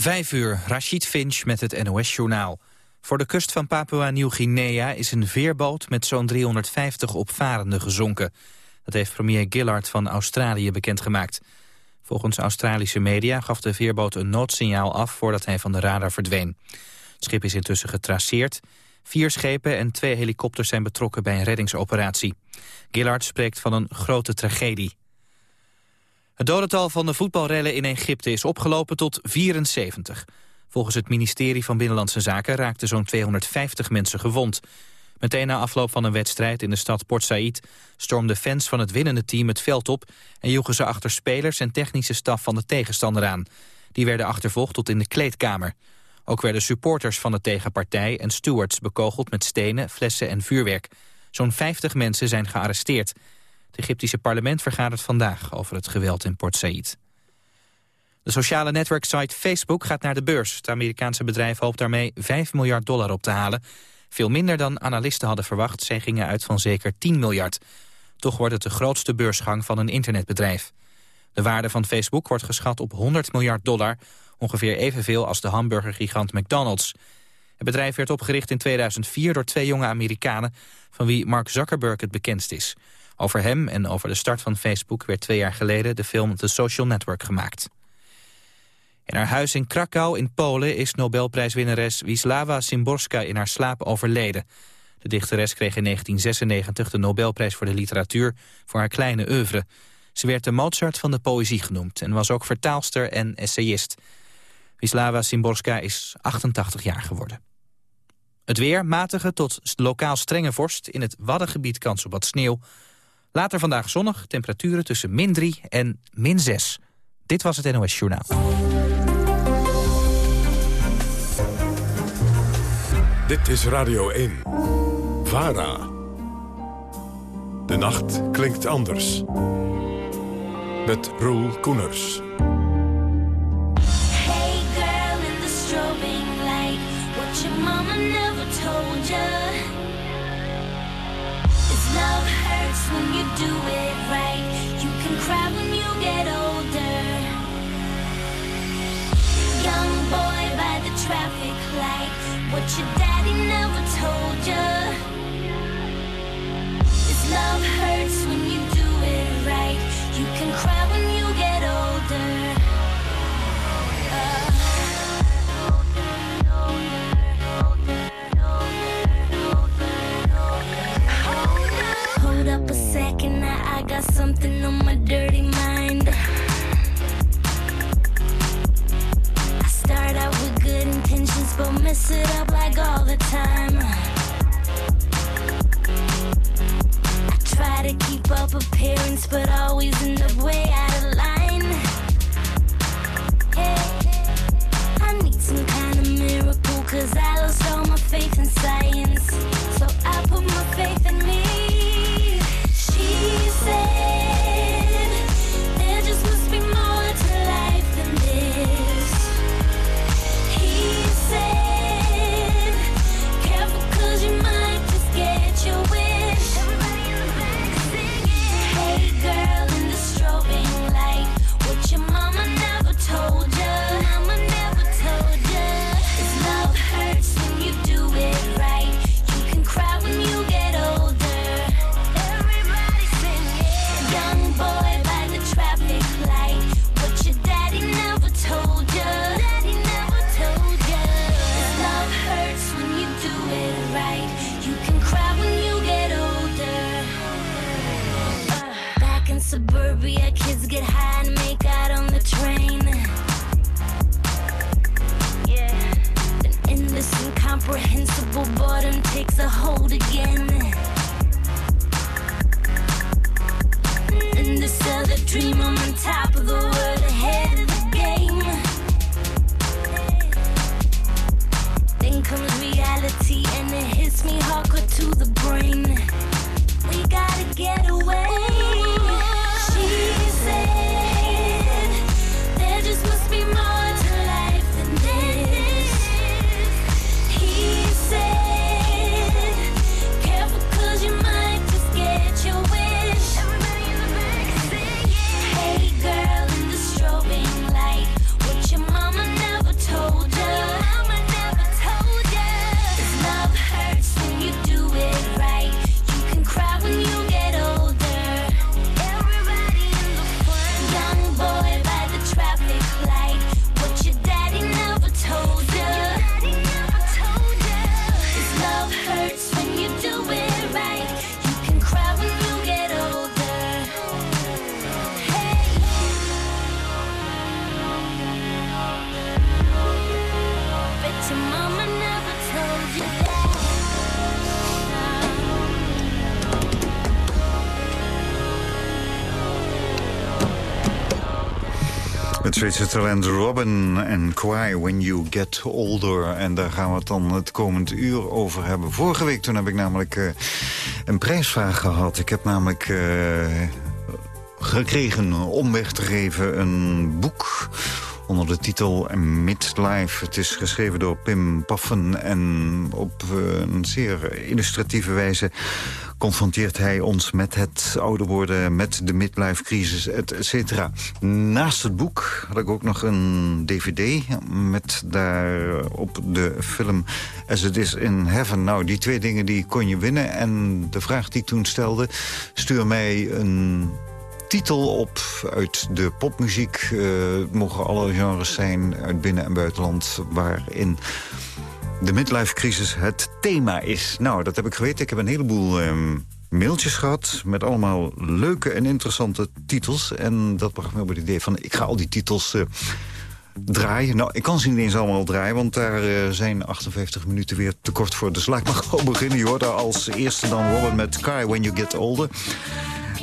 Vijf uur, Rashid Finch met het NOS-journaal. Voor de kust van Papua-Nieuw-Guinea is een veerboot met zo'n 350 opvarenden gezonken. Dat heeft premier Gillard van Australië bekendgemaakt. Volgens Australische media gaf de veerboot een noodsignaal af voordat hij van de radar verdween. Het schip is intussen getraceerd. Vier schepen en twee helikopters zijn betrokken bij een reddingsoperatie. Gillard spreekt van een grote tragedie. Het dodental van de voetbalrellen in Egypte is opgelopen tot 74. Volgens het ministerie van Binnenlandse Zaken raakten zo'n 250 mensen gewond. Meteen na afloop van een wedstrijd in de stad Port Said... stormden fans van het winnende team het veld op... en joegen ze achter spelers en technische staf van de tegenstander aan. Die werden achtervolgd tot in de kleedkamer. Ook werden supporters van de tegenpartij en stewards bekogeld met stenen, flessen en vuurwerk. Zo'n 50 mensen zijn gearresteerd. Het Egyptische parlement vergadert vandaag over het geweld in Port Said. De sociale netwerksite Facebook gaat naar de beurs. Het Amerikaanse bedrijf hoopt daarmee 5 miljard dollar op te halen. Veel minder dan analisten hadden verwacht. Zij gingen uit van zeker 10 miljard. Toch wordt het de grootste beursgang van een internetbedrijf. De waarde van Facebook wordt geschat op 100 miljard dollar... ongeveer evenveel als de hamburgergigant McDonald's. Het bedrijf werd opgericht in 2004 door twee jonge Amerikanen... van wie Mark Zuckerberg het bekendst is. Over hem en over de start van Facebook werd twee jaar geleden de film The Social Network gemaakt. In haar huis in Krakau in Polen is Nobelprijswinnares Wisława Szymborska in haar slaap overleden. De dichteres kreeg in 1996 de Nobelprijs voor de literatuur voor haar kleine oeuvre. Ze werd de Mozart van de poëzie genoemd en was ook vertaalster en essayist. Wisława Szymborska is 88 jaar geworden. Het weer, matige tot lokaal strenge vorst. In het Waddengebied kans op wat sneeuw. Later vandaag zonnig, temperaturen tussen min 3 en min 6. Dit was het NOS Journaal. Dit is Radio 1. VARA. De nacht klinkt anders. Met Roel Koeners. Hey girl in the strobing light, what your mama never told you. Is love when you do it right. You can cry when you get older. Young boy by the traffic light, what your daddy never told you. Is love hurts when you do it right. You can cry when you get older. Something on my dirty mind. I start out with good intentions, but mess it up like all the time. I try to keep up appearance, but always end up way out of line. Hey, I need some kind of miracle, cause I lost all my faith in science. So I put my faith in me pieces. Het Zweedse talent Robin en Cry When You Get Older. En daar gaan we het dan het komend uur over hebben. Vorige week toen heb ik namelijk uh, een prijsvraag gehad. Ik heb namelijk uh, gekregen om weg te geven een boek onder de titel Midlife. Het is geschreven door Pim Paffen en op uh, een zeer illustratieve wijze confronteert hij ons met het ouder worden, met de midlife-crisis, et cetera. Naast het boek had ik ook nog een dvd met daarop de film As It Is in Heaven. Nou, die twee dingen die kon je winnen. En de vraag die ik toen stelde, stuur mij een titel op uit de popmuziek. Uh, het mogen alle genres zijn, uit binnen- en buitenland... waarin de midlife-crisis het thema is. Nou, dat heb ik geweten. Ik heb een heleboel um, mailtjes gehad... met allemaal leuke en interessante titels. En dat bracht me op het idee van... ik ga al die titels... Uh, draaien. Nou, ik kan ze niet eens allemaal draaien, want daar uh, zijn 58 minuten weer te kort voor. Dus laat ik maar gewoon beginnen. Je daar als eerste dan Robin met Kai When You Get Older.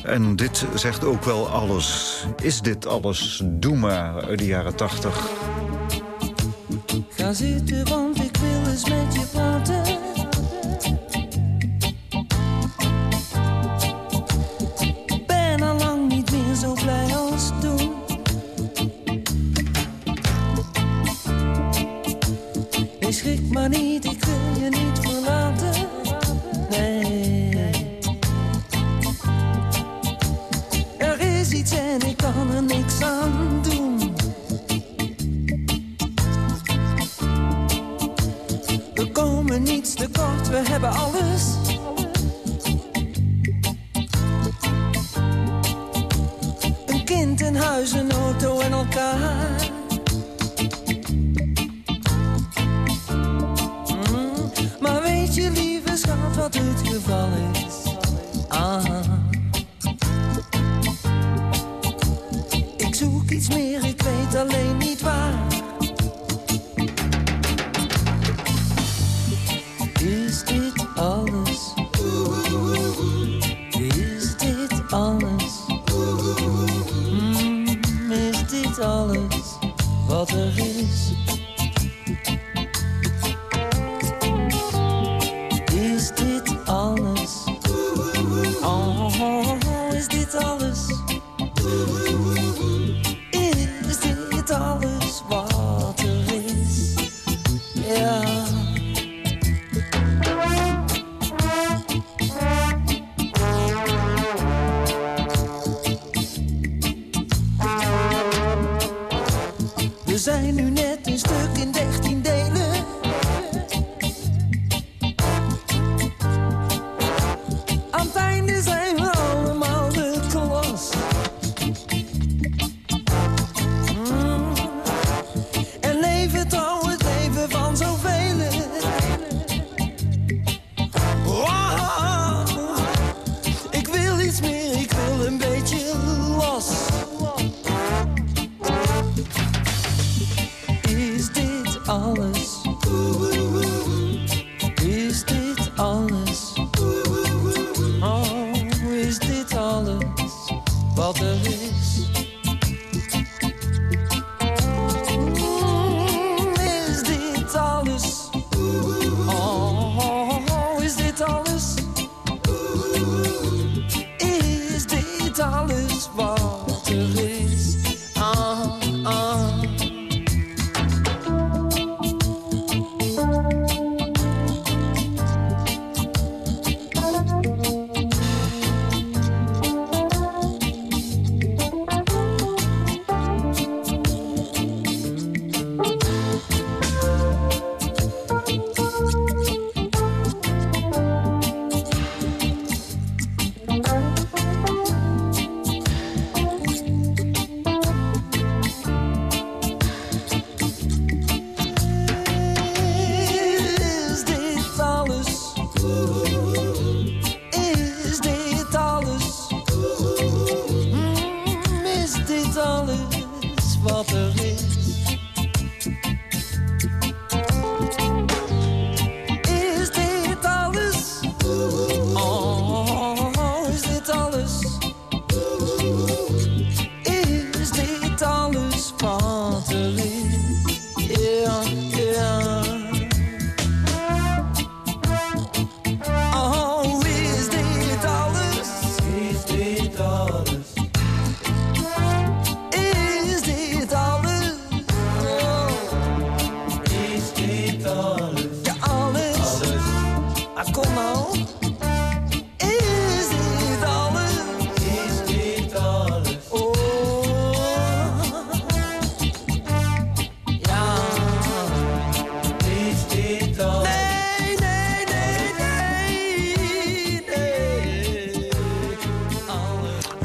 En dit zegt ook wel alles. Is dit alles? Doe maar uit de jaren 80. Schrik maar niet, ik wil je niet verlaten. Nee. Er is iets en ik kan er niks aan doen. We komen niets tekort, we hebben alles. Een kind, een huis, een auto en elkaar. Wat het wat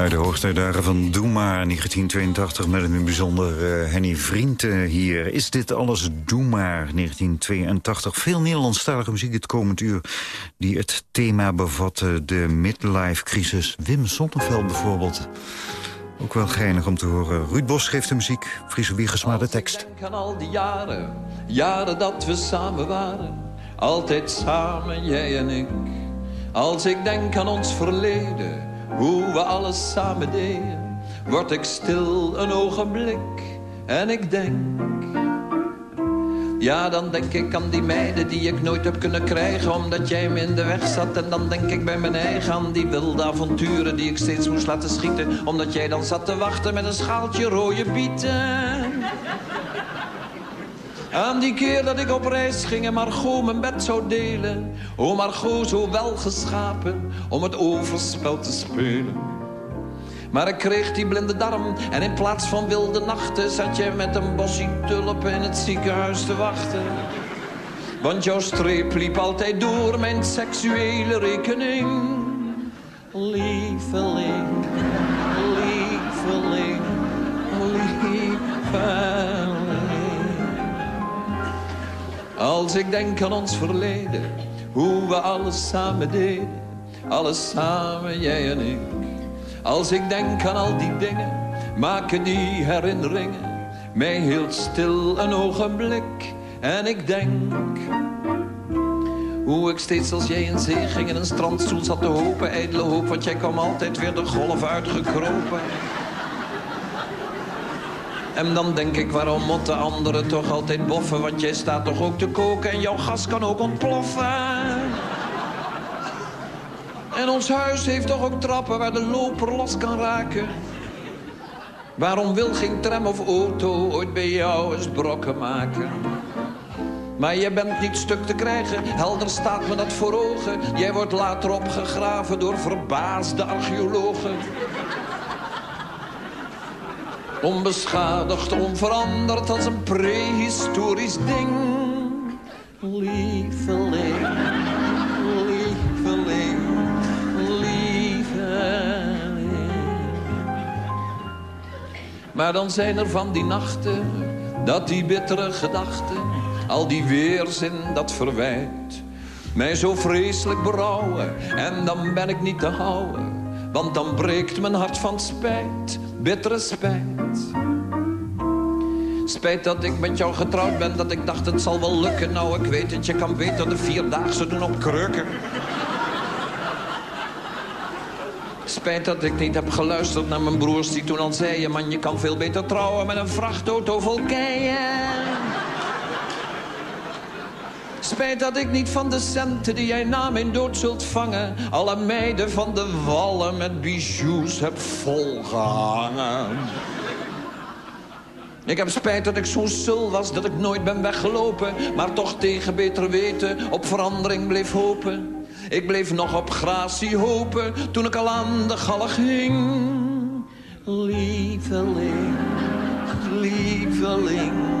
de hoogtijdagen van Doe maar 1982 met een bijzonder uh, Henny Vrienden hier. Is dit alles Doe maar 1982? Veel Nederlandstalige muziek het komend uur die het thema bevatten. De midlife crisis. Wim Sonneveld bijvoorbeeld. Ook wel geinig om te horen. Ruud Bos schreef de muziek, Friese Wiegersma de tekst. Ik aan al die jaren, jaren dat we samen waren. Altijd samen, jij en ik. Als ik denk aan ons verleden, hoe we alles samen deden. Word ik stil een ogenblik en ik denk... Ja, dan denk ik aan die meiden die ik nooit heb kunnen krijgen... omdat jij me in de weg zat. En dan denk ik bij mijn eigen aan die wilde avonturen... die ik steeds moest laten schieten. Omdat jij dan zat te wachten met een schaaltje rode bieten. Aan die keer dat ik op reis ging en Margot mijn bed zou delen. O Margot, zo wel geschapen om het overspel te spelen. Maar ik kreeg die blinde darm en in plaats van wilde nachten... zat je met een bosje tulpen in het ziekenhuis te wachten. Want jouw streep liep altijd door mijn seksuele rekening. Lieveling, lieveling, lieveling. Als ik denk aan ons verleden, hoe we alles samen deden. Alles samen, jij en ik. Als ik denk aan al die dingen, maken die herinneringen mij heel stil een ogenblik. En ik denk hoe ik steeds als jij in zee ging in een strandstoel zat te hopen, ijdele hoop, want jij kwam altijd weer de golf uitgekropen. En dan denk ik, waarom moeten anderen toch altijd boffen? Want jij staat toch ook te koken en jouw gas kan ook ontploffen. En ons huis heeft toch ook trappen waar de loper los kan raken. Waarom wil geen tram of auto ooit bij jou eens brokken maken? Maar je bent niet stuk te krijgen, helder staat me dat voor ogen. Jij wordt later opgegraven door verbaasde archeologen. Onbeschadigd, onveranderd als een prehistorisch ding. Lieveling, lieveling, lieveling. Maar dan zijn er van die nachten, dat die bittere gedachten, al die weerzin dat verwijt, mij zo vreselijk berouwen. En dan ben ik niet te houden, want dan breekt mijn hart van spijt, bittere spijt. Spijt dat ik met jou getrouwd ben, dat ik dacht het zal wel lukken. Nou, ik weet het, je kan beter de vierdaagse doen op kreuken. Spijt dat ik niet heb geluisterd naar mijn broers die toen al zeiden... man, je kan veel beter trouwen met een vrachtauto vol keien. Spijt dat ik niet van de centen die jij na mijn dood zult vangen... alle meiden van de wallen met bijoux heb volgehangen. Ik heb spijt dat ik zo sul was, dat ik nooit ben weggelopen... maar toch tegen beter weten op verandering bleef hopen. Ik bleef nog op gratie hopen toen ik al aan de galg. Lieveling, lieveling, lieveling.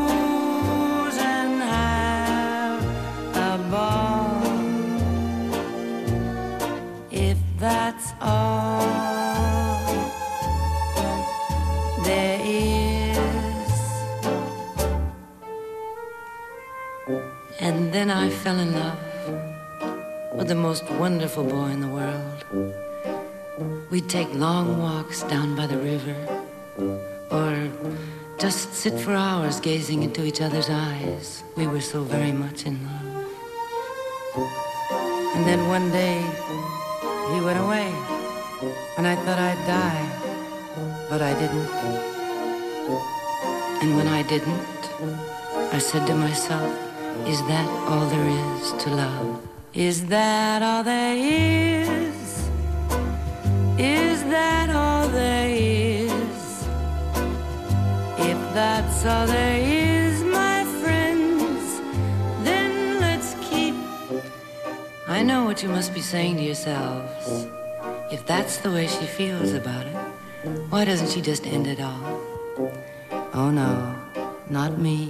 fell in love with the most wonderful boy in the world. We'd take long walks down by the river, or just sit for hours gazing into each other's eyes. We were so very much in love. And then one day, he went away, and I thought I'd die, but I didn't. And when I didn't, I said to myself, is that all there is to love? Is that all there is? Is that all there is? If that's all there is, my friends, then let's keep. I know what you must be saying to yourselves. If that's the way she feels about it, why doesn't she just end it all? Oh no, not me.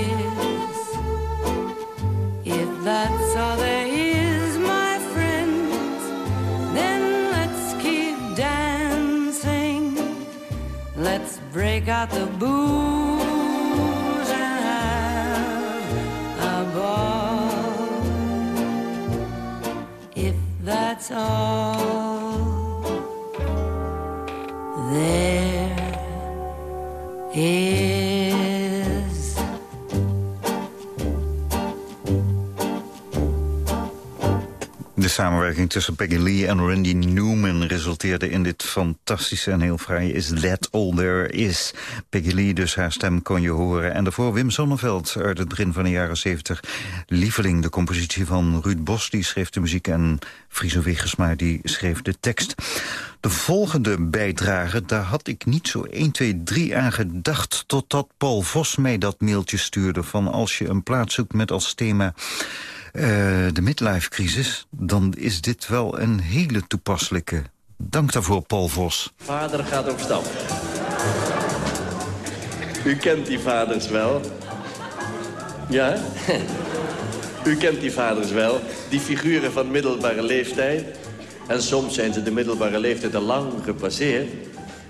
Out the booze and have a ball. If that's all samenwerking tussen Peggy Lee en Randy Newman resulteerde in dit fantastische en heel fraaie Is That All There Is. Peggy Lee, dus haar stem kon je horen. En daarvoor Wim Sonneveld uit het begin van de jaren 70. Lieveling, de compositie van Ruud Bos, die schreef de muziek... en Friso Wiggersma, die schreef de tekst. De volgende bijdrage, daar had ik niet zo 1, 2, 3 aan gedacht... totdat Paul Vos mij dat mailtje stuurde... van als je een plaat zoekt met als thema... Eh, de midlife-crisis, dan is dit wel een hele toepasselijke. Dank daarvoor, Paul Vos. Vader gaat op stap. U kent die vaders wel. Ja? U kent die vaders wel. Die figuren van middelbare leeftijd. En soms zijn ze de middelbare leeftijd al lang gepasseerd.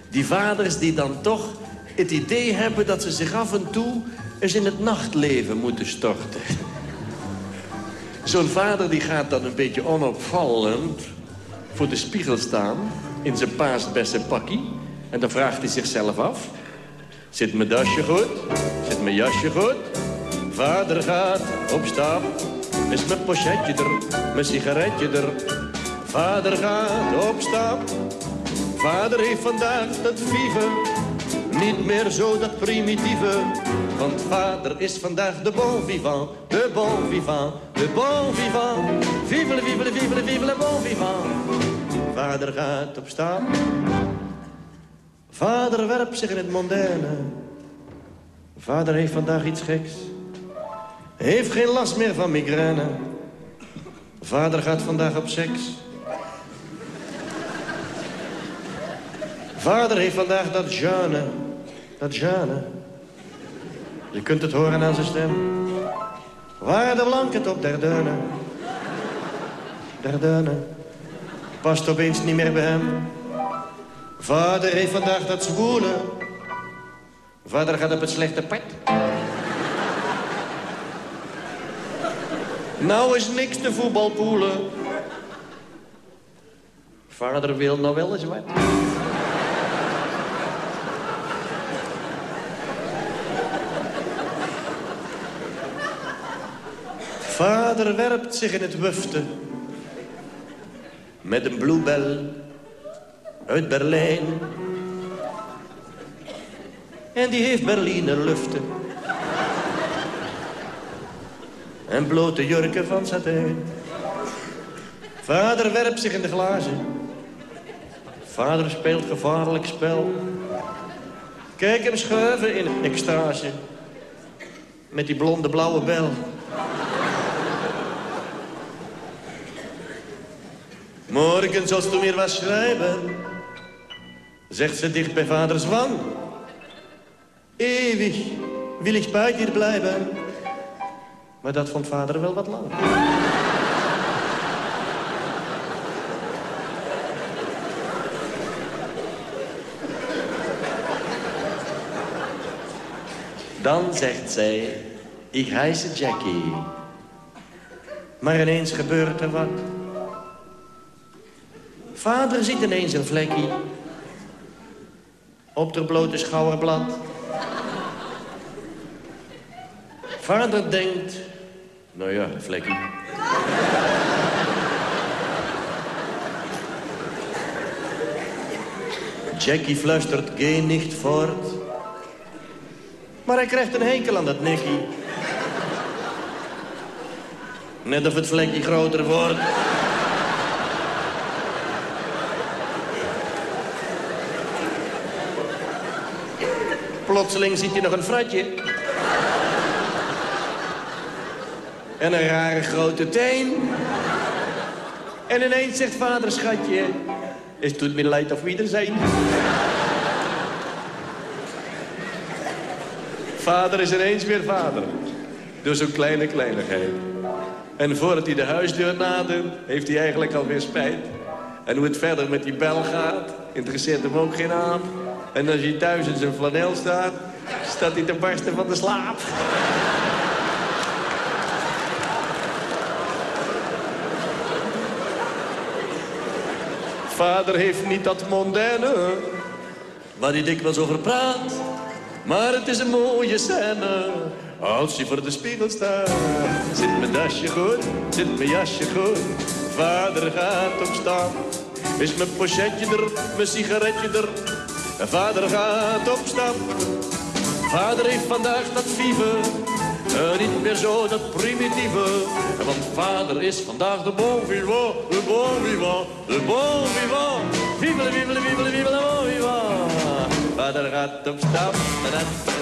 Die vaders die dan toch het idee hebben dat ze zich af en toe eens in het nachtleven moeten storten. Zo'n vader die gaat dan een beetje onopvallend voor de spiegel staan... in zijn paasbeste pakkie. En dan vraagt hij zichzelf af... Zit mijn dasje goed? Zit mijn jasje goed? Vader gaat op stap. Is mijn pochetje er? Mijn sigaretje er? Vader gaat op stap. Vader heeft vandaag dat vieve. Niet meer zo dat primitieve. Want vader is vandaag de bon vivant. De bon vivant. De bon vivant. Vive le, vive le, vive le, vive le bon vivant. Vader gaat op stap. Vader werpt zich in het mondaine. Vader heeft vandaag iets geks. Heeft geen last meer van migraine. Vader gaat vandaag op seks. Vader heeft vandaag dat Jeanne. Dat Jeanne. Je kunt het horen aan zijn stem. Waar de blanket op der deunen. Dardenne. Past opeens niet meer bij hem. Vader heeft vandaag dat zwoelen. Vader gaat op het slechte pad. nou is niks te voetbalpoelen. Vader wil nou wel eens wat. Vader werpt zich in het wufte. Met een bluebell uit Berlijn. En die heeft Berliner luften. En blote jurken van satijn. Vader werpt zich in de glazen. Vader speelt gevaarlijk spel. Kijk hem schuiven in extase. Met die blonde blauwe bel. Morgen zoals toen weer was schrijven. Zegt ze dicht bij vaders wang. Eeuwig wil ik bij dir blijven. Maar dat vond vader wel wat lang. Dan zegt zij, ik heisse Jackie. Maar ineens gebeurt er wat. Vader ziet ineens een vlekkie. Op de blote schouderblad. Vader denkt, nou ja, vlekkie. Jackie fluistert, geen nicht voort. Maar hij krijgt een hekel aan dat nekkie. Net of het vlekje groter wordt. Plotseling ziet hij nog een fratje. En een rare grote teen. En ineens zegt vader, schatje... Het doet me leid of wie er zijn. Vader is ineens weer vader. Door zo'n kleine kleinigheid. En voordat hij de huisdeur nadert, heeft hij eigenlijk alweer spijt. En hoe het verder met die bel gaat, interesseert hem ook geen aan. En als hij thuis in zijn flanel staat, staat hij te barsten van de slaap. Vader heeft niet dat mondaine, waar hij dikwijls over praat. Maar het is een mooie scène, als hij voor de spiegel staat. Zit mijn dasje goed, zit mijn jasje goed, vader gaat opstaan. Is mijn pochetje er, mijn sigaretje er, vader gaat op stap. Vader heeft vandaag dat vieve, eh, niet meer zo dat primitieve. Want vader is vandaag de bon vivant, de bon vivant, de bon vivant. Vive, vive, vive, vive. Vader gaat op stap.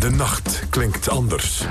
De nacht klinkt anders.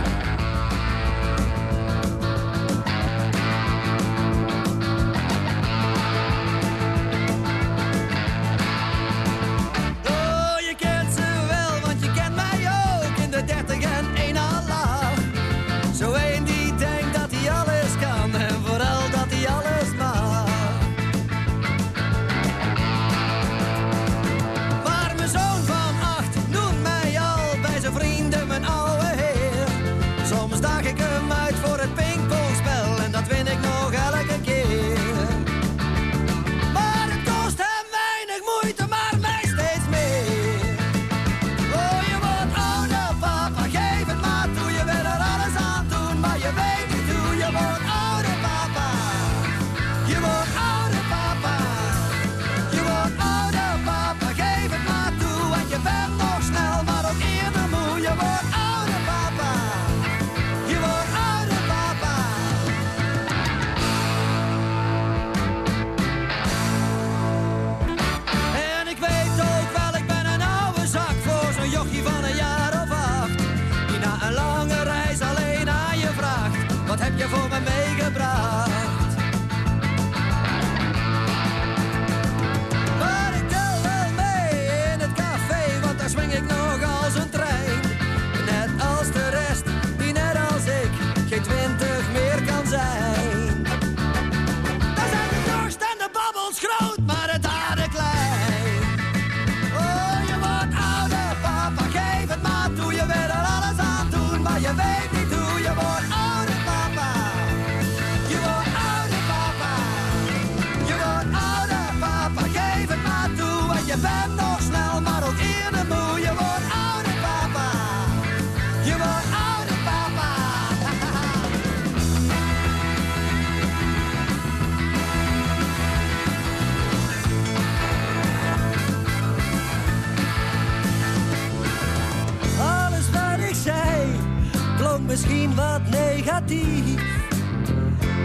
Heb je voor me meegebracht?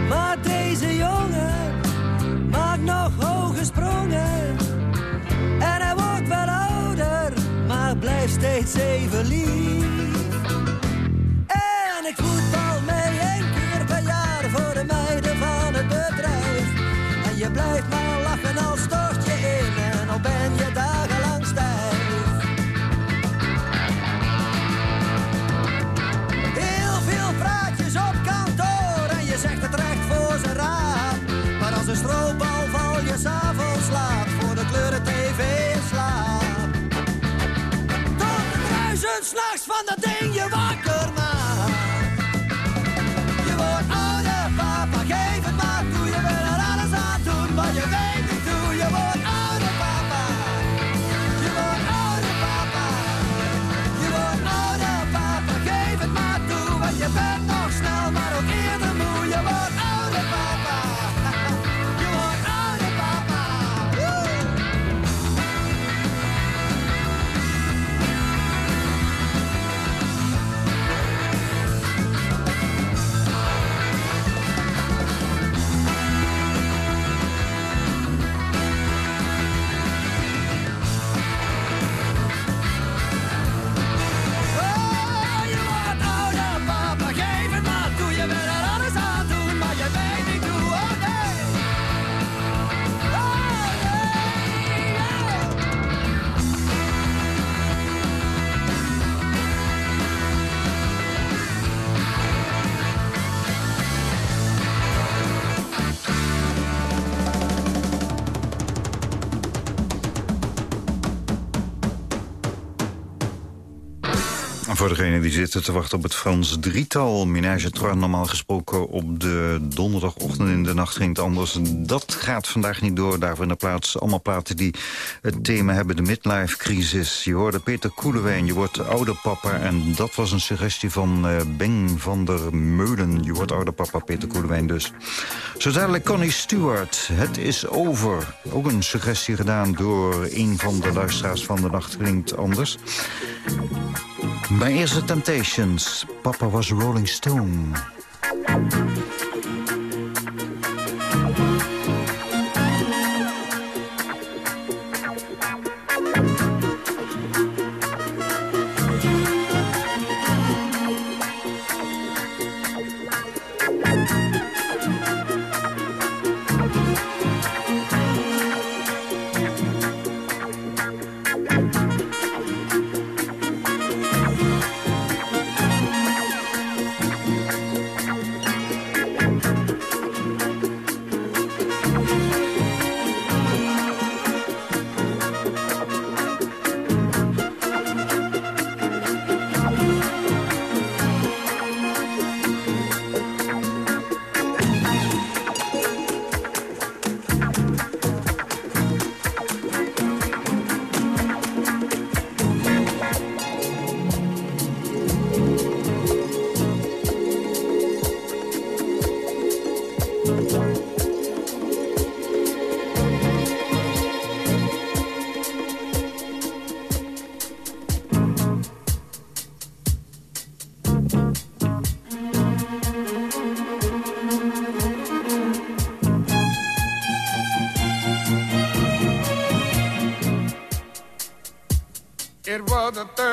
Maar deze jongen maakt nog hoge sprongen. En hij wordt wel ouder, maar blijft steeds even lief. Degenen die zitten te wachten op het Frans drietal... Minage Trois normaal gesproken op de donderdagochtend in de nacht ging het anders. Dat gaat vandaag niet door. Daarvoor in de plaats allemaal platen die het thema hebben. De midlife-crisis. Je hoorde Peter Koelewijn, je wordt ouderpapa. En dat was een suggestie van eh, Beng van der Meulen. Je wordt ouderpapa, Peter Koelewijn dus. Zo dadelijk Connie Stewart. Het is over. Ook een suggestie gedaan door een van de luisteraars van de nacht klinkt anders. Maar eerst de Temptations. Papa was Rolling Stone.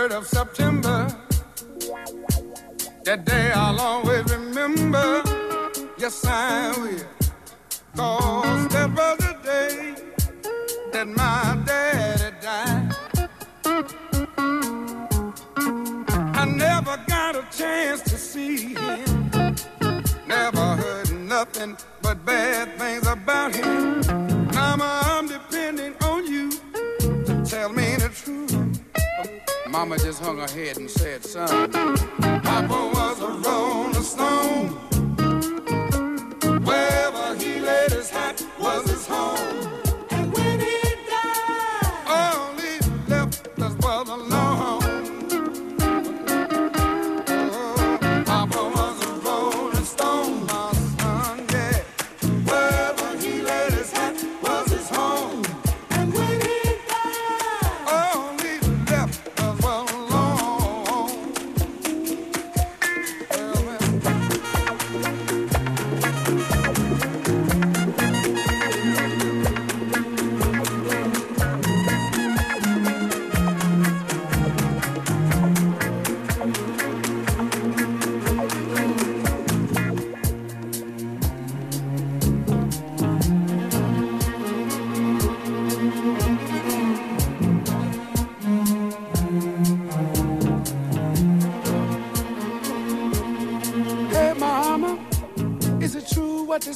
3rd of September. That day I'll always remember. Yes, I will.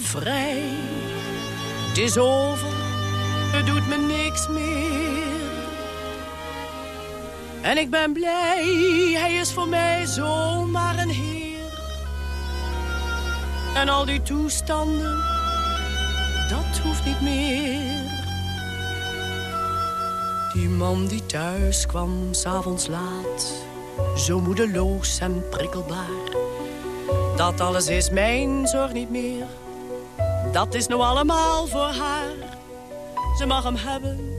Vrij. Het is over. Het doet me niks meer. En ik ben blij. Hij is voor mij zomaar een heer. En al die toestanden, dat hoeft niet meer. Die man die thuis kwam, s'avonds laat, zo moedeloos en prikkelbaar. Dat alles is mijn zorg niet meer, dat is nou allemaal voor haar. Ze mag hem hebben.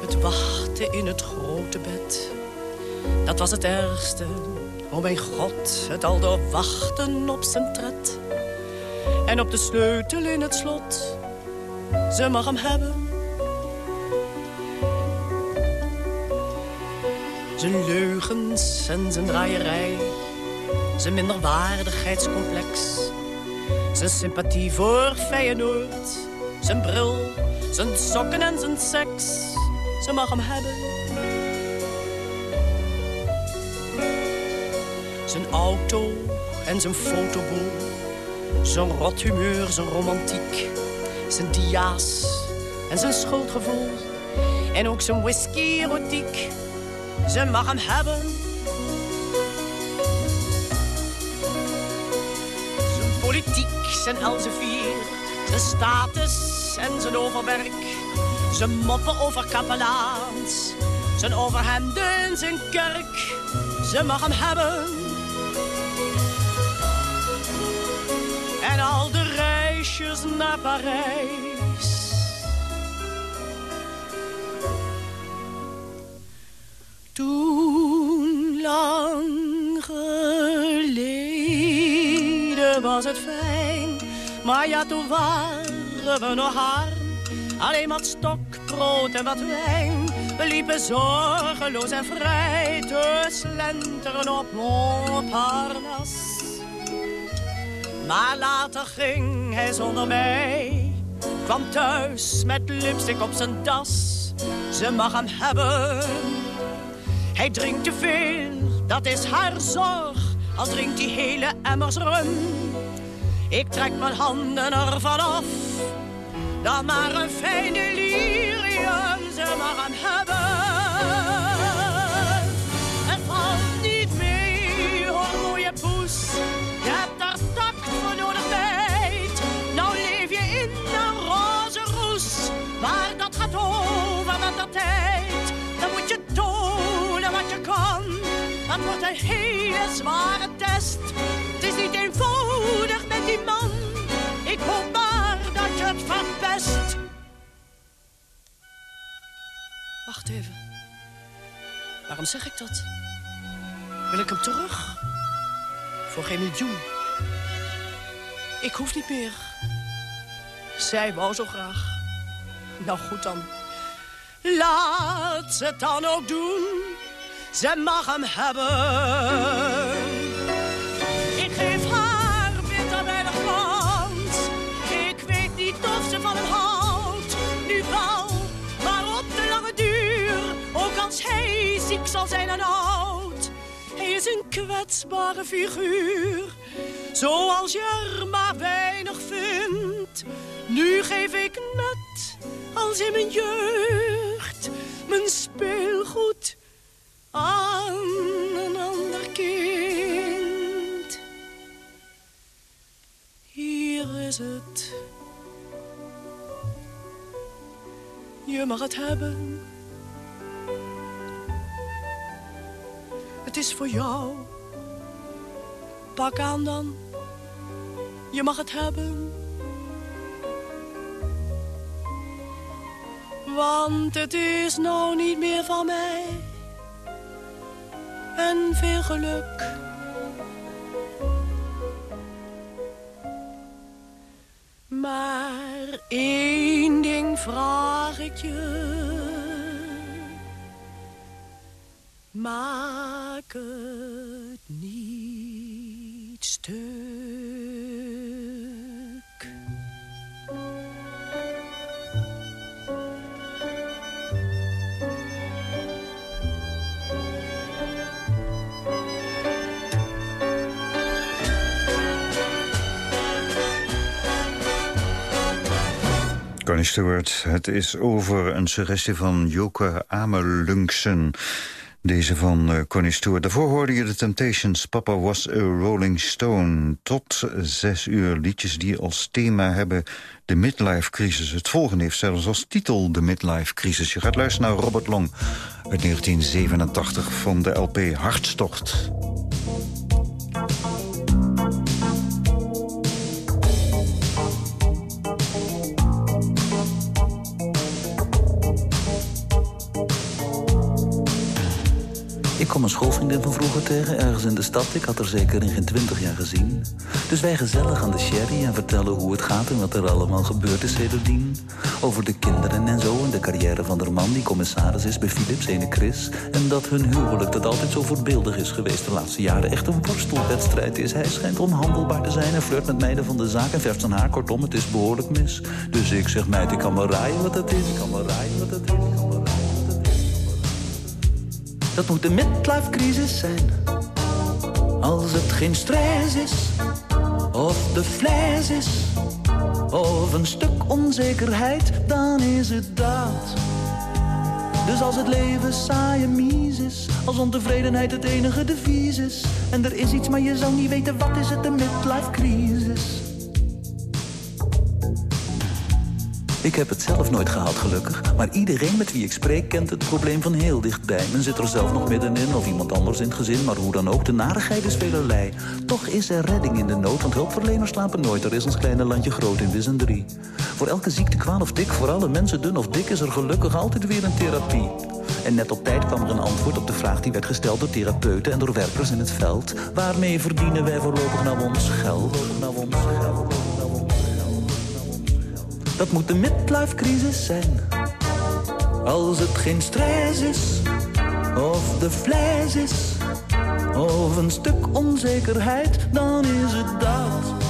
Het wachten in het grote bed, dat was het ergste. Oh mijn god, het al door wachten op zijn tred. En op de sleutel in het slot ze mag hem hebben. Zijn leugens en zijn draaierij. Zijn minderwaardigheidscomplex. Zijn sympathie voor Feyenoord. Zijn bril, zijn sokken en zijn seks. Ze mag hem hebben. Zijn auto en zijn fotoboel. Zijn rot humeur, zijn romantiek zijn dia's en zijn schuldgevoel. En ook zijn whisky-erotiek. Ze mag hem hebben. Politiek, zijn Elsevier. Zijn status en zijn overwerk. Zijn moppen over kapelaans. Zijn overhemden, zijn kerk. Ze mag hem hebben. En al de reisjes naar Parijs. Toen lang het fijn, maar ja, toen waren we nog arm. Alleen wat stokbrood en wat wijn. We liepen zorgeloos en vrij te slenteren op Montparnasse. Maar later ging hij zonder mij. Kwam thuis met lipstick op zijn das. Ze mag hem hebben. Hij drinkt te veel, dat is haar zorg. Al drinkt hij hele emmers rum. Ik trek mijn handen ervan af. Dan maar een fijn delirium. Ze mag hem hebben. Het valt niet mee, hoor mooie poes. Je hebt daar tact voor nodig meid. Nou leef je in een roze roes. Maar dat gaat over met de tijd. Dan moet je tonen wat je kan. Dat wordt een hele zware test. Het is niet eenvoudig die man. Ik hoop maar dat je het verpest. Wacht even. Waarom zeg ik dat? Wil ik hem terug? Voor geen miljoen. Ik hoef niet meer. Zij wou zo graag. Nou goed dan. Laat ze het dan ook doen. Ze mag hem hebben. Zal zijn en oud. Hij is een kwetsbare figuur, zoals je er maar weinig vindt. Nu geef ik net als in mijn jeugd mijn speelgoed aan een ander kind. Hier is het. Je mag het hebben. Het is voor jou. Pak aan dan. Je mag het hebben. Want het is nou niet meer van mij. En veel geluk. Maar één ding vraag ik je. Maak niet stuk. Connie Stewart, het is over een suggestie van Joke Amelunksen. Deze van uh, Connie Stewart. Daarvoor hoorde je de Temptations, Papa was a Rolling Stone. Tot zes uur liedjes die als thema hebben de midlife crisis. Het volgende heeft zelfs als titel de midlife crisis. Je gaat luisteren naar Robert Long uit 1987 van de LP Hartstocht. Ik kom een schoolvriendin van vroeger tegen, ergens in de stad. Ik had er zeker in geen twintig jaar gezien. Dus wij gezellig aan de sherry en vertellen hoe het gaat... en wat er allemaal gebeurd is sedertdien. Over de kinderen en zo en de carrière van haar man... die commissaris is bij Philips, ene Chris. En dat hun huwelijk dat altijd zo voorbeeldig is geweest... de laatste jaren echt een worstelwedstrijd is. Hij schijnt onhandelbaar te zijn en flirt met meiden van de zaak... en verft zijn haar, kortom, het is behoorlijk mis. Dus ik zeg meid, ik kan wel raaien wat het is. Ik kan wel raaien wat het is. Dat moet de midlife crisis zijn. Als het geen stress is, of de fles is, of een stuk onzekerheid, dan is het dat. Dus als het leven saai en mies is, als ontevredenheid het enige devies is, en er is iets, maar je zou niet weten wat is het, de midlife Ik heb het zelf nooit gehad, gelukkig. Maar iedereen met wie ik spreek kent het probleem van heel dichtbij. Men zit er zelf nog middenin of iemand anders in het gezin. Maar hoe dan ook, de narigheid is velerlei. Toch is er redding in de nood, want hulpverleners slapen nooit. Er is ons kleine landje groot in wis en drie. Voor elke ziekte, kwaal of dik, voor alle mensen dun of dik... is er gelukkig altijd weer een therapie. En net op tijd kwam er een antwoord op de vraag die werd gesteld... door therapeuten en door werkers in het veld. Waarmee verdienen wij voorlopig nou ons geld? Voorlopig nou ons geld? Dat moet de midlife crisis zijn. Als het geen stress is, of de fles is, of een stuk onzekerheid, dan is het dat.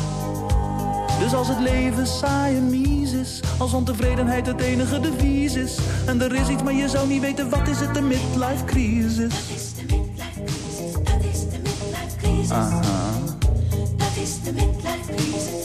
Dus als het leven saai en mies is, als ontevredenheid het enige devies is, en er is iets, maar je zou niet weten wat is het, de midlife crisis. Dat is de midlife crisis, dat is de midlife crisis. Aha. Dat is de midlife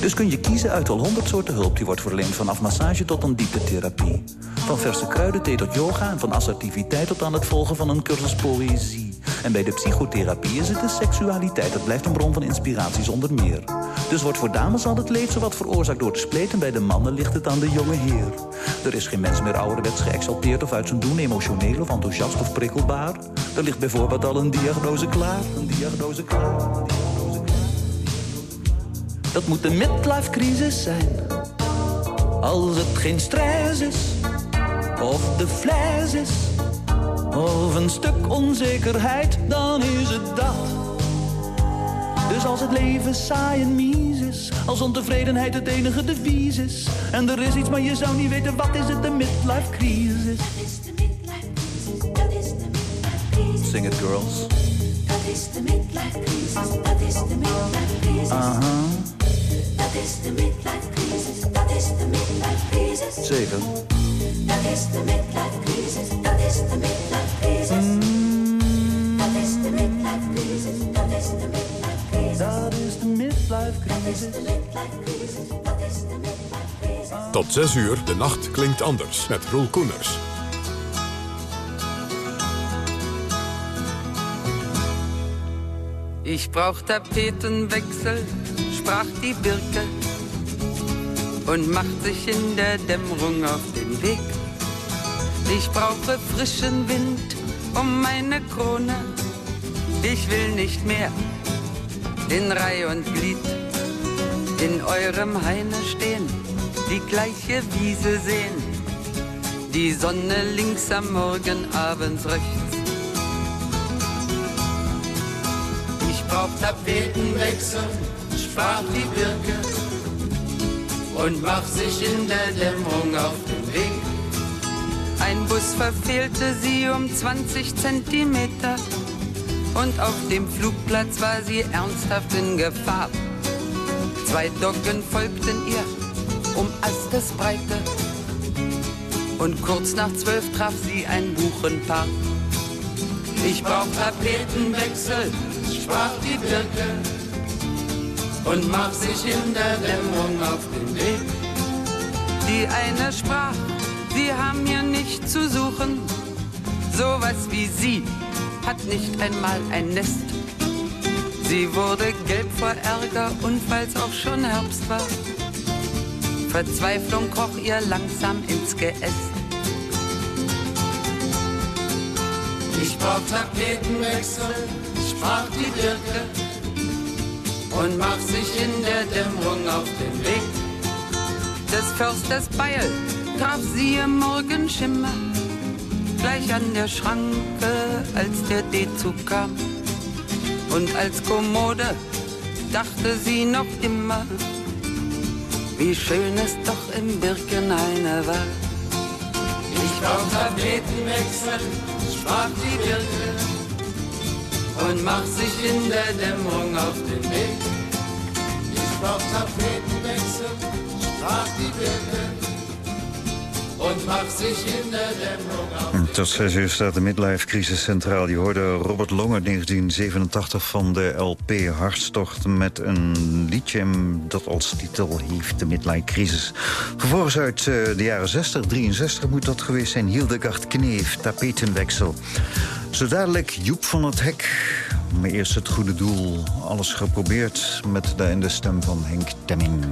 Dus kun je kiezen uit al honderd soorten hulp die wordt verleend vanaf massage tot een dieptetherapie. Van verse kruidenthee tot yoga en van assertiviteit tot aan het volgen van een cursus poëzie. En bij de psychotherapie is het de seksualiteit, dat blijft een bron van inspiratie zonder meer. Dus wordt voor dames al het leed zowat veroorzaakt door te spleten, en bij de mannen ligt het aan de jonge heer. Er is geen mens meer ouderwets geëxalteerd of uit zijn doen emotioneel of enthousiast of prikkelbaar. Er ligt bijvoorbeeld al een diagnose klaar, een diagnose klaar. Dat moet de midlife crisis zijn. Als het geen stress is, of de fles is, of een stuk onzekerheid, dan is het dat. Dus als het leven saai en mies is, als ontevredenheid het enige devies is, en er is iets, maar je zou niet weten wat is het, de midlife crisis. Dat is de midlife crisis, dat is de midlife crisis. Sing it girls. Dat is de midlife crisis, dat is de midlife crisis. Aha, Dat is de midlife crisis, dat is de midlife crisis. zeven. Dat Dat is de midlife crisis, dat is de midlife crisis. Dat is de midlife crisis, dat is de midlife crisis. Dat is de midlife Dat is crisis. de midlife crisis, dat is de midlife crisis. Tot 6 uur, de nacht klinkt anders met Roel Koeners. Ich brauch Tapetenwechsel, sprach die Birke und macht sich in der Dämmerung auf den Weg. Ich brauche frischen Wind um meine Krone. Ich will nicht mehr in Reih und Glied in eurem Haine stehen, die gleiche Wiese sehen, die Sonne links am Morgen, abends rechts. Ich brauch Tapetenwechsel, sprach die Birke und macht sich in der Dämmerung auf den Weg. Ein Bus verfehlte sie um 20 Zentimeter und auf dem Flugplatz war sie ernsthaft in Gefahr. Zwei Doggen folgten ihr um Astesbreite und kurz nach zwölf traf sie ein Buchenpaar. Ich brauch Tapetenwechsel, sprach die Birke und macht sich in der Dämmerung auf den Weg. Die eine sprach, sie haben hier nicht zu suchen. Sowas wie sie hat nicht einmal ein Nest. Sie wurde gelb vor Ärger und weil's auch schon Herbst war. Verzweiflung kroch ihr langsam ins Geäst. Ich brauch Tapetenwechsel, sprach die Birke und macht sich in der Dämmerung auf den Weg. Des Försters Beil traf sie im Morgenschimmer, gleich an der Schranke, als der D-Zug kam. Und als Kommode dachte sie noch immer, wie schön es doch im Birkenhaine war. Ich brauch Tapetenwechsel, sprach die Birke und macht sich in der Dämmerung auf den Weg. Ich brauch Tapetenwechsel, sprach die Birke und macht sich in der Dämmerung auf den Weg. Tot 6 uur staat de midlife crisis centraal. Je hoorde Robert Long uit 1987 van de LP Hartstocht... met een liedje dat als titel heeft de midlife crisis. Vervolgens uit eh, de jaren 60, 63 moet dat geweest zijn... Hildegard Kneef, tapetenwechsel. Zo dadelijk Joep van het Hek. Maar eerst het goede doel. Alles geprobeerd met de, in de stem van Henk Temming.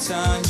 Ik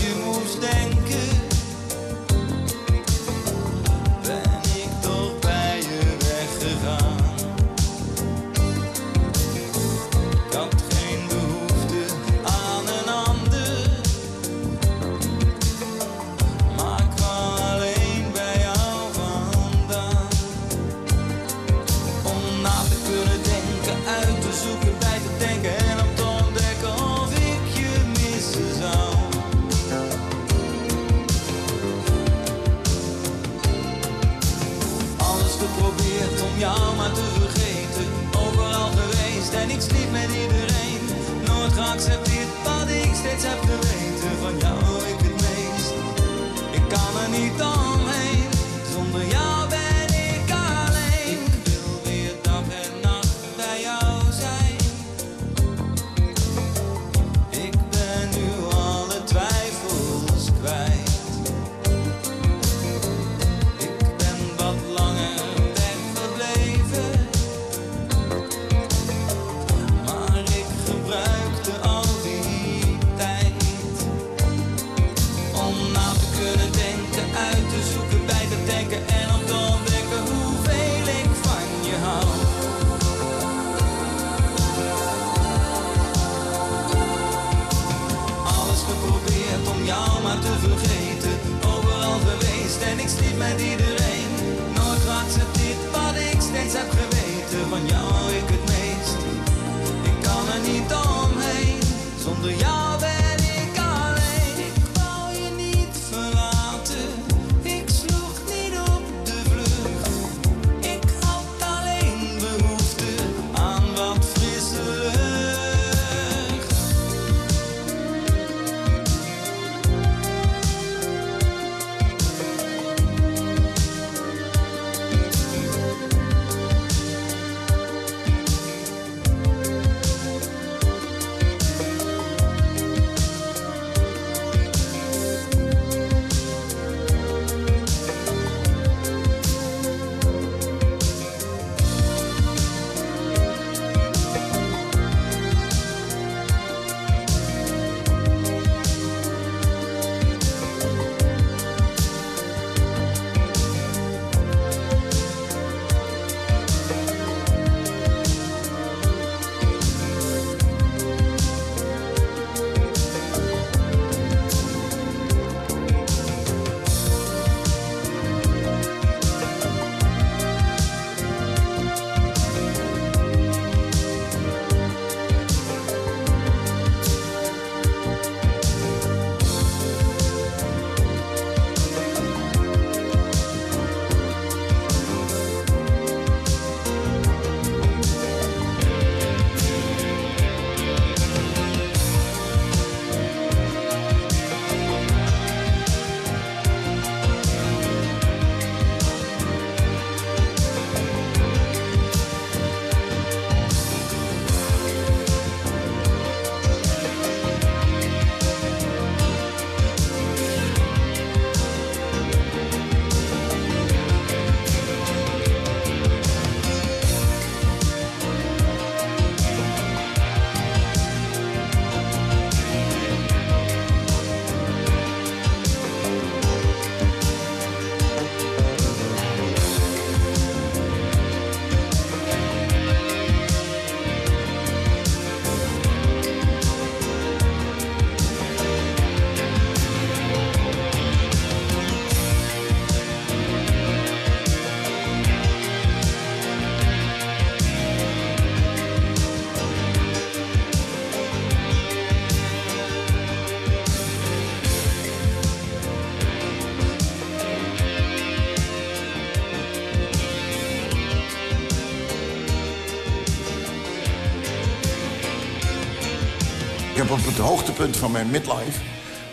op het hoogtepunt van mijn midlife...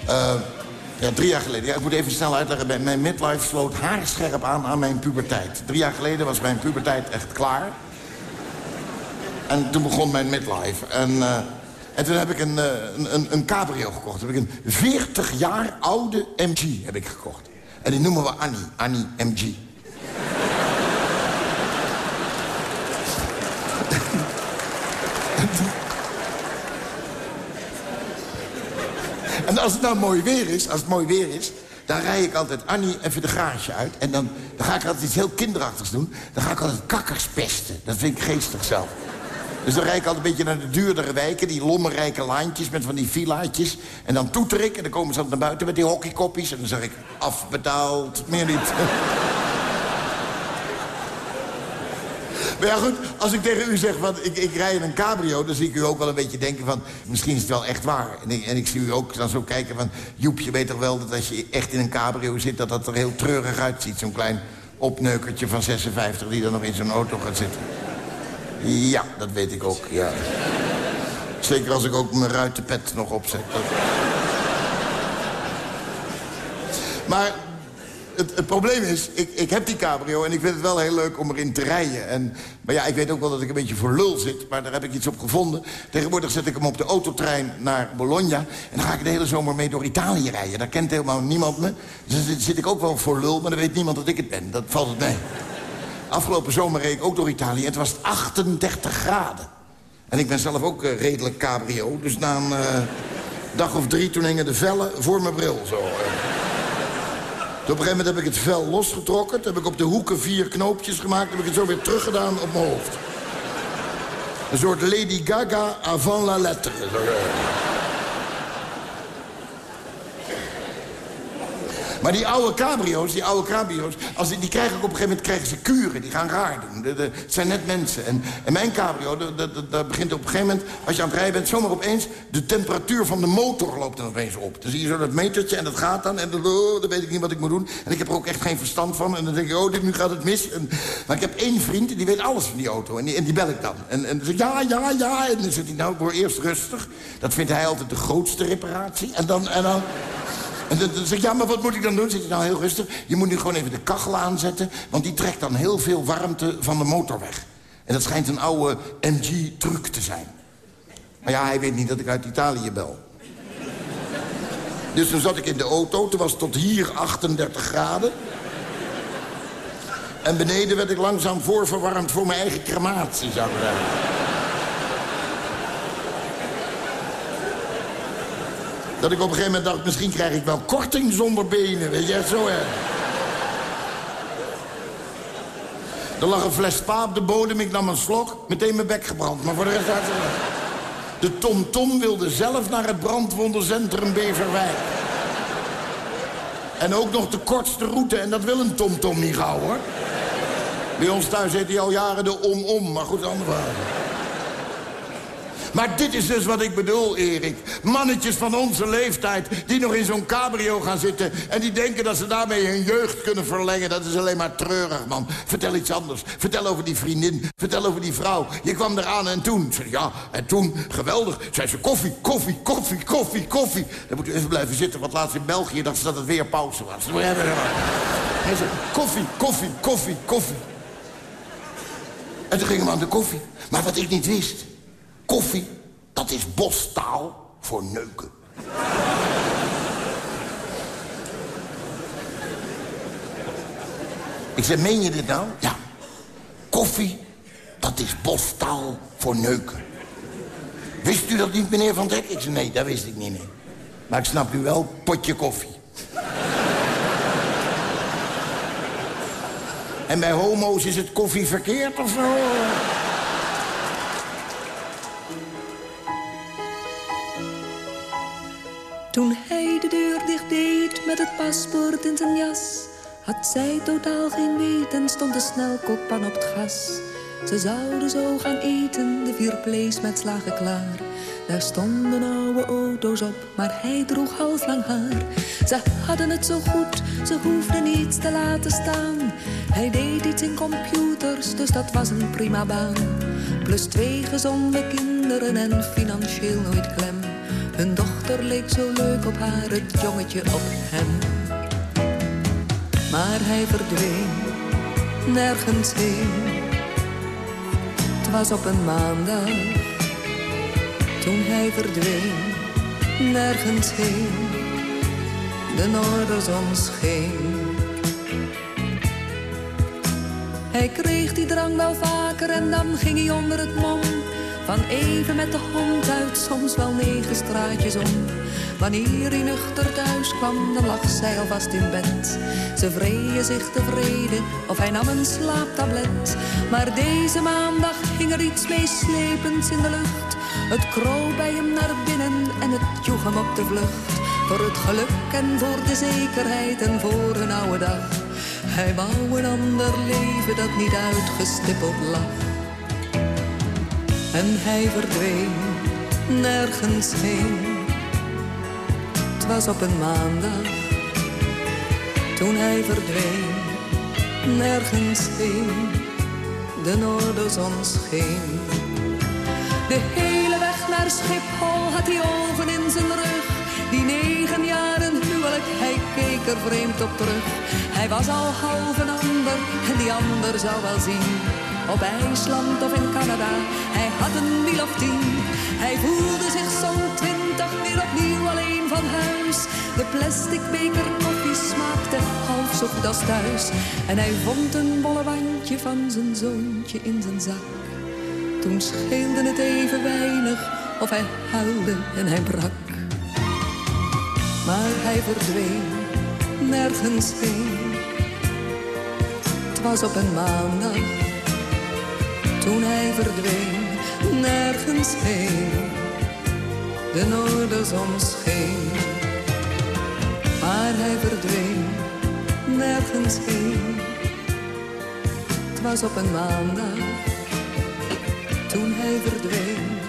eh, ja, drie jaar geleden. Ja, ik moet even snel uitleggen. Mijn- midlife sloot haarscherp aan aan mijn puberteit. Drie jaar geleden was mijn puberteit echt klaar. En toen begon mijn midlife. En, eh, en toen heb ik een, eh, een, een, een cabrio gekocht. Toen heb ik een 40 jaar oude MG heb ik gekocht. En die noemen we Annie. Annie MG. En als het nou mooi weer is, als het mooi weer is... dan rij ik altijd Annie even de garage uit. En dan, dan ga ik altijd iets heel kinderachtigs doen. Dan ga ik altijd kakkers pesten. Dat vind ik geestig zelf. Dus dan rijd ik altijd een beetje naar de duurdere wijken. Die lommerrijke laantjes met van die villaatjes. En dan toeter ik en dan komen ze altijd naar buiten met die hockeykoppies. En dan zeg ik, afbetaald, meer niet. Maar ja, goed, als ik tegen u zeg, van, ik, ik rij in een cabrio... dan zie ik u ook wel een beetje denken van... misschien is het wel echt waar. En ik, en ik zie u ook dan zo kijken van... Joep, je weet toch wel dat als je echt in een cabrio zit... dat dat er heel treurig uitziet. Zo'n klein opneukertje van 56 die dan nog in zo'n auto gaat zitten. Ja, dat weet ik ook, ja. Zeker als ik ook mijn ruitenpet nog opzet. Maar het, probleem is, ik, ik heb die cabrio en ik vind het wel heel leuk om erin te rijden. En, maar ja, ik weet ook wel dat ik een beetje voor lul zit, maar daar heb ik iets op gevonden. Tegenwoordig zet ik hem op de autotrein naar Bologna... en dan ga ik de hele zomer mee door Italië rijden. Daar kent helemaal niemand me. Dus dan zit ik ook wel voor lul, maar dan weet niemand dat ik het ben. Dat valt het mee. Afgelopen zomer reed ik ook door Italië en het was 38 graden. En ik ben zelf ook eh, redelijk cabrio, dus na een eh, dag of drie... toen hingen de vellen voor mijn bril zo... eh. Op een gegeven moment heb ik het vel losgetrokken. Toen heb ik op de hoeken vier knoopjes gemaakt. Toen heb ik het zo weer teruggedaan op mijn hoofd. Een soort Lady Gaga avant la lettre. Zo, eh. Maar die oude cabrio's, die oude cabrio's, als die, die krijgen op een gegeven moment krijgen ze kuren. Die gaan raar doen. Het zijn net mensen. En, en mijn cabrio, daar begint op een gegeven moment, als je aan het rijden bent, zomaar opeens, de temperatuur van de motor loopt dan opeens op. Dan zie je zo dat metertje en dat gaat dan. En dan, oh, dan weet ik niet wat ik moet doen. En ik heb er ook echt geen verstand van. En dan denk ik, oh, dit, nu gaat het mis. En, maar ik heb één vriend, die weet alles van die auto. En die, die bel ik dan. En, en dan zeg ik, ja, ja, ja. En dan zegt hij, nou, ik word eerst rustig. Dat vindt hij altijd de grootste reparatie. En dan... En dan en dan, zeg ik, ja, maar wat moet ik dan doen? Zit hij nou heel rustig? Je moet nu gewoon even de kachel aanzetten... want die trekt dan heel veel warmte van de motor weg. En dat schijnt een oude MG-truc te zijn. Maar ja, hij weet niet dat ik uit Italië bel. Dus toen zat ik in de auto, toen was het tot hier 38 graden. En beneden werd ik langzaam voorverwarmd voor mijn eigen crematie, zou ik zeggen. Dat ik op een gegeven moment dacht, misschien krijg ik wel korting zonder benen. Weet je, zo erg. Er lag een fles spa op de bodem, ik nam een slok, meteen mijn bek gebrand. Maar voor de rest leuk. De TomTom -tom wilde zelf naar het brandwondencentrum Beverwijk. En ook nog de kortste route, en dat wil een TomTom -tom niet gauw, hoor. Bij ons thuis heet hij al jaren de om-om, maar goed, andere. Maar dit is dus wat ik bedoel, Erik. Mannetjes van onze leeftijd die nog in zo'n cabrio gaan zitten... en die denken dat ze daarmee hun jeugd kunnen verlengen. Dat is alleen maar treurig, man. Vertel iets anders. Vertel over die vriendin. Vertel over die vrouw. Je kwam eraan en toen. Ja, en toen, geweldig. Zei ze, koffie, koffie, koffie, koffie, koffie. Dan moet u even blijven zitten, want laatst in België dachten ze dat het weer pauze was. Hij zei, koffie, koffie, koffie, koffie. En toen gingen we aan de koffie. Maar wat ik niet wist... Koffie, dat is bostaal voor neuken. Ik zei, meen je dit nou? Ja. Koffie, dat is bostaal voor neuken. Wist u dat niet, meneer Van Dek? Ik zei, nee, dat wist ik niet. Maar ik snap u wel, potje koffie. en bij homo's is het koffie verkeerd of zo? Toen hij de deur dicht deed met het paspoort in zijn jas... had zij totaal geen weten, stond de snelkookpan op het gas. Ze zouden zo gaan eten, de vier vlees met slagen klaar. Daar stonden oude auto's op, maar hij droeg halflang haar. Ze hadden het zo goed, ze hoefden niets te laten staan. Hij deed iets in computers, dus dat was een prima baan. Plus twee gezonde kinderen en financieel nooit klem. Hun dochter leek zo leuk op haar, het jongetje op hem. Maar hij verdween, nergens heen. Het was op een maandag, toen hij verdween, nergens heen. De noorderzon scheen. Hij kreeg die drang wel vaker en dan ging hij onder het mom. Van even met de hond uit, soms wel negen straatjes om. Wanneer hij nuchter thuis kwam, dan lag zij alvast in bed. Ze vreden zich tevreden, of hij nam een slaaptablet. Maar deze maandag hing er iets meeslepends in de lucht. Het kroop bij hem naar binnen en het joeg hem op de vlucht. Voor het geluk en voor de zekerheid en voor een oude dag. Hij wou een ander leven dat niet uitgestippeld lag. En hij verdween nergens heen. Het was op een maandag toen hij verdween nergens heen. De noorderzon scheen. De hele weg naar Schiphol had hij ogen in zijn rug. Die negen jaren huwelijk, hij keek er vreemd op terug. Hij was al half een ander en die ander zou wel zien. Op IJsland of in Canada, hij had een wiel of tien. Hij voelde zich zo'n twintig weer opnieuw alleen van huis. De plastic beker koffie smaakte half zo goed als thuis. En hij vond een bolle wandje van zijn zoontje in zijn zak. Toen scheelde het even weinig of hij huilde en hij brak. Maar hij verdween nergens heen. Het was op een maandag toen hij verdween nergens heen. De noorderzon scheen. Maar hij verdween nergens heen. Het was op een maandag toen hij verdween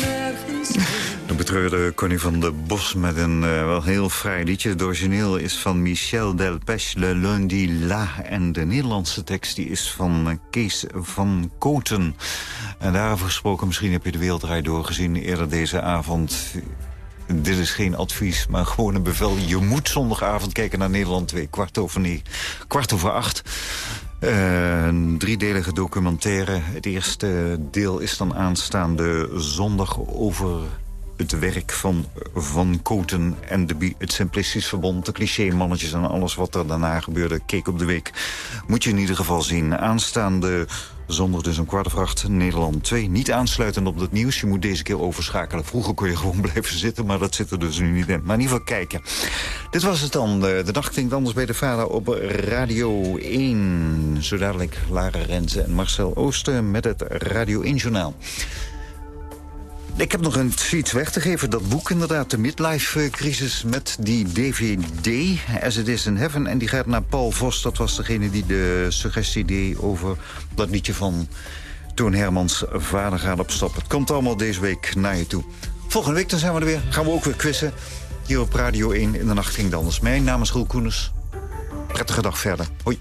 nergens heen. De betreurde Connie van de Bos met een eh, wel heel fraai liedje. Het origineel is van Michel Delpech, Le Lundi La. En de Nederlandse tekst die is van eh, Kees van Koten. En daarover gesproken, misschien heb je de Wereldrijd doorgezien eerder deze avond. Dit is geen advies, maar gewoon een bevel. Je moet zondagavond kijken naar Nederland 2, kwart over, negen, kwart over acht. Eh, een driedelige documentaire. Het eerste deel is dan aanstaande zondag over het werk van Van Koten en de, het Simplistisch Verbond. De cliché-mannetjes en alles wat er daarna gebeurde. Keek op de week. Moet je in ieder geval zien. Aanstaande zondag dus een kwart Nederland 2. Niet aansluitend op het nieuws. Je moet deze keer overschakelen. Vroeger kon je gewoon blijven zitten, maar dat zit er dus nu niet in. Maar in ieder geval kijken. Dit was het dan. De dag klinkt anders bij de vader op Radio 1. Zo dadelijk Lara Renze en Marcel Oosten met het Radio 1-journaal. Ik heb nog een, iets weg te geven. Dat boek inderdaad, de midlife-crisis met die DVD, As It Is in Heaven. En die gaat naar Paul Vos. Dat was degene die de suggestie deed over dat liedje van Toon Hermans Vader gaat op stap. Het komt allemaal deze week naar je toe. Volgende week dan zijn we er weer. Gaan we ook weer quizzen. Hier op Radio 1 in de nacht ging het anders. Mijn naam is Roel Koeners. Prettige dag verder. Hoi.